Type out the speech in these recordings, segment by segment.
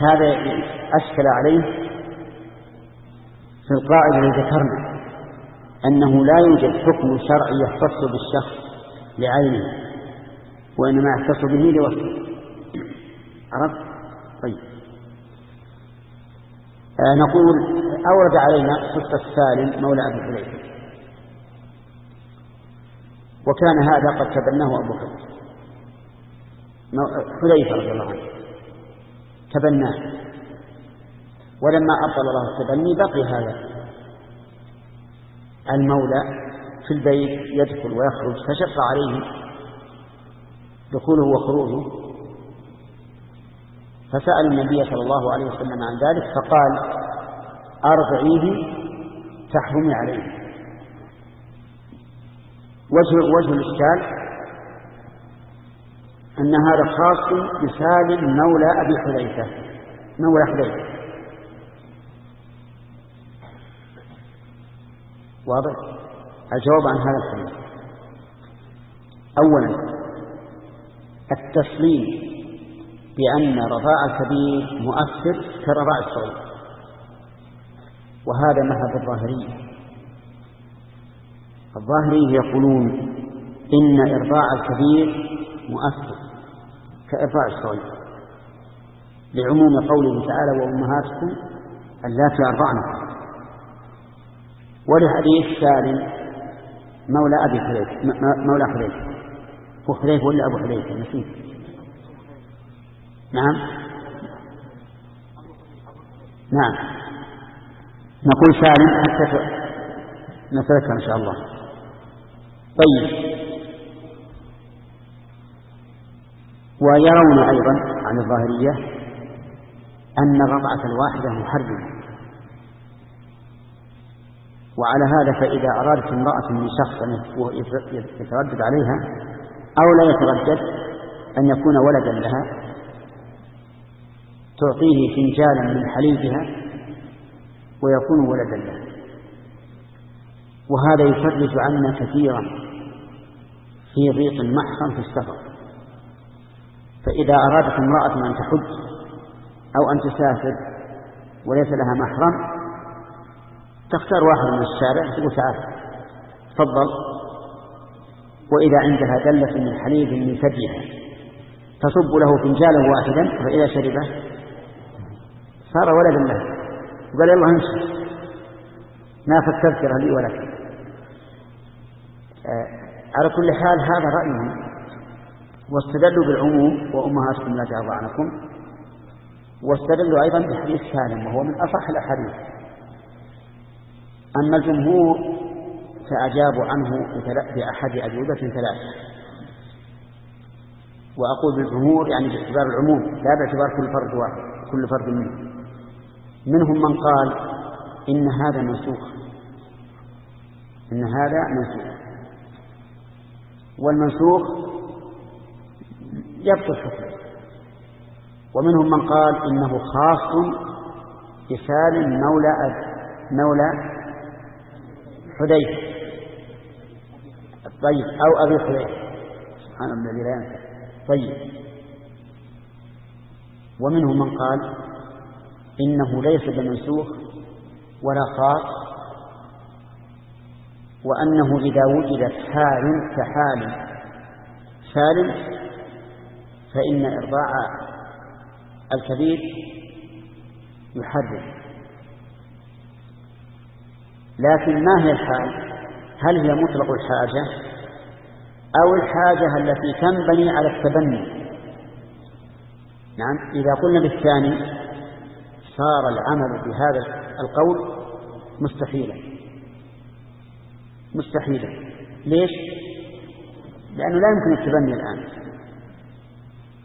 هذا أشكل عليه في القاعدة التي ذكرنا أنه لا يوجد حكم شرعي يختص بالشخص لعينه وإنما يختص به لوصفه عرفت؟ طيب. آه نقول أورد علينا قصة سالم مولى أبي حذيفة. وكان هذا قد تبناه أبو حذيفة. حذيفة رضي الله عنه. تبناه ولما أبطل الله التبني بقي هذا. المولى في البيت يدخل ويخرج فشق عليه دخوله وخروجه. فسأل النبي صلى الله عليه وسلم عن ذلك فقال أرضعيه تحرمي عليه. وجه وجه الإشكال أن هذا خاص بسالم مولى أبي حذيفة. مولى حذيفة. واضح؟ الجواب عن هذا الحديث. أولا التسليم بأن رضاع الكبير مؤثر كرضاع الصغير. وهذا مذهب الظاهرية الظاهرية يقولون إن إرضاع الكبير مؤثر. كإرضاع الصغير لعموم قوله تعالى وأمهاتكم اللاتي أرضعنكم ولحديث سالم مولى أبي حذيفة مولى حذيفة. هو حذيفة ولا أبو حذيفة؟ نسيت. نعم. نعم. نقول سالم حتى نتذكر إن شاء الله. طيب. ويرون أيضا عن الظاهرية أن الرضعة الواحدة محرمة. وعلى هذا فإذا أرادت امرأة من شخص أن يتردد عليها أو لا يتردد أن يكون ولدا لها تعطيه فنجالا من حليبها ويكون ولدا له وهذا يفرج عنا كثيرا في ضيق محرم في السفر. فإذا أرادت امرأة أن تحج أو أن تسافر وليس لها محرم تختار واحد من الشارع تقول تعال تفضل. وإذا عندها دلة من حليب من ثديها تصب له فنجالا واحدا فإذا شربه صار ولدا له. وقال يلا امشي. ما فالتذكرة لي ولك آه على كل حال هذا رأيهم واستدلوا بالعموم وأمهاتكم لا ترضعنكم واستدلوا أيضا بحديث سالم وهو من أصح الأحاديث. أما الجمهور فأجابوا عنه بأحد أجوبة ثلاثة. وأقول بالجمهور يعني باعتبار العموم لا باعتبار كل فرد واحد كل فرد منهم. منهم من قال إن هذا منسوخ. إن هذا منسوخ. والمنسوخ يبطل حكمه ومنهم من قال إنه خاص بسالم مولى مولى حذيفة. طيب أو أبي حذيفة. سبحان الله الذي لا ينسى طيب. ومنهم من قال إنه ليس بمنسوخ ولا خاص وأنه إذا وجدت حال كحال سالم فإن إرضاع الكبير يحرم. لكن ما هي الحال؟ هل هي مطلق الحاجة؟ أو الحاجة التي تنبني على التبني؟ نعم إذا قلنا بالثاني صار العمل بهذا القول مستحيلا. مستحيلا. ليش؟ لأنه لا يمكن التبني الآن.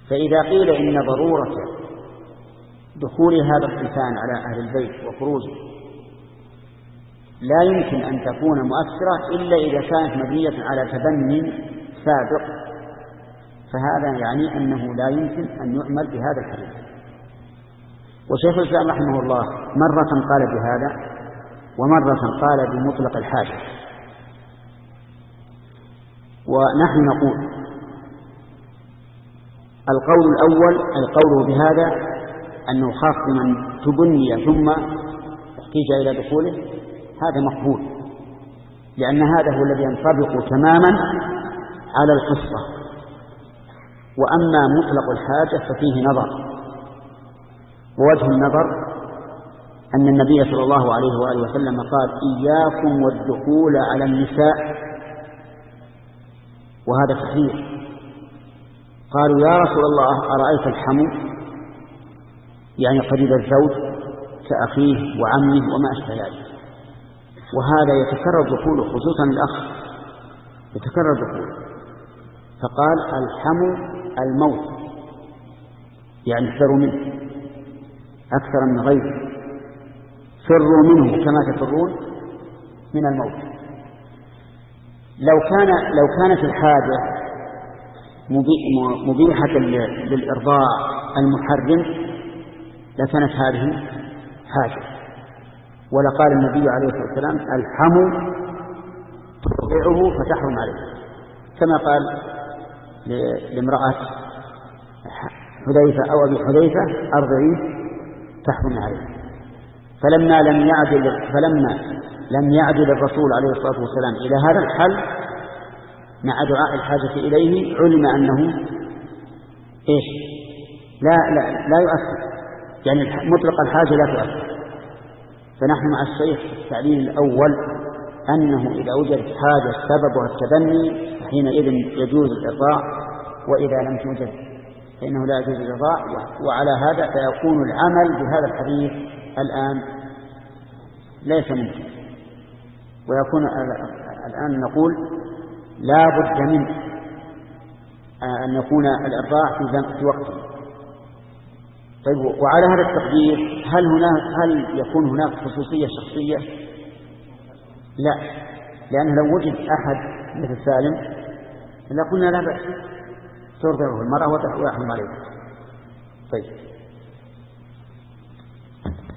فإذا قيل إن ضرورة دخول هذا الإنسان على أهل البيت وخروجه لا يمكن أن تكون مؤثرة إلا إذا كانت مبنية على تبني سابق. فهذا يعني أنه لا يمكن أن يعمل بهذا الحديث. وشيخ الإسلام رحمه الله مرة قال بهذا ومرة قال بمطلق الحاجة. ونحن نقول القول الأول أي قوله بهذا أنه خاص بمن تبني ثم احتيج إلى دخوله هذا مقبول لأن هذا هو الذي ينطبق تماما على القصة وأما مطلق الحاجة ففيه نظر ووجه النظر أن النبي صلى الله عليه وآله وسلم قال إياكم والدخول على النساء. وهذا صحيح. قالوا يا رسول الله أرأيت الحمو؟ يعني قريب الزوج كأخيه وعمه وما أشبه ذلك. وهذا يتكرر دخوله خصوصا الأخ يتكرر دخوله. فقال الحمو الموت يعني احذروا منه أكثر من غيره. فروا منه كما تفرون من الموت. لو كان لو كانت الحاجة مبيحة للإرضاع المحرم. لكانت هذه حاجة. ولقال النبي عليه الصلاة والسلام الحم ترضعه فتحرم عليه. كما قال لامرأة حذيفة أو أبي حذيفة أرضعيه تحرم عليه. فلما لم يعدل فلما لم يعدل الرسول عليه الصلاة والسلام إلى هذا الحل مع دعاء الحاجة إليه علم أنه إيش؟ لا لا لا يؤثر. يعني مطلق الحاجة لا تؤثر. فنحن مع الشيخ التعليل الأول أنه إذا وجدت حاجة سببها التبني فحينئذ يجوز الإرضاع وإذا لم توجد فإنه لا يجوز الإرضاع وعلى هذا فيكون العمل بهذا الحديث الآن ليس ممكن. ويكون الآن نقول لا بد من أن يكون الإرضاع في وقته. طيب وعلى هذا التقدير هل هناك هل يكون هناك خصوصية شخصية؟ لا لأنه لو وجد أحد مثل سالم لقلنا لا بأس. ترضعه المرأة ويحرم عليه طيب.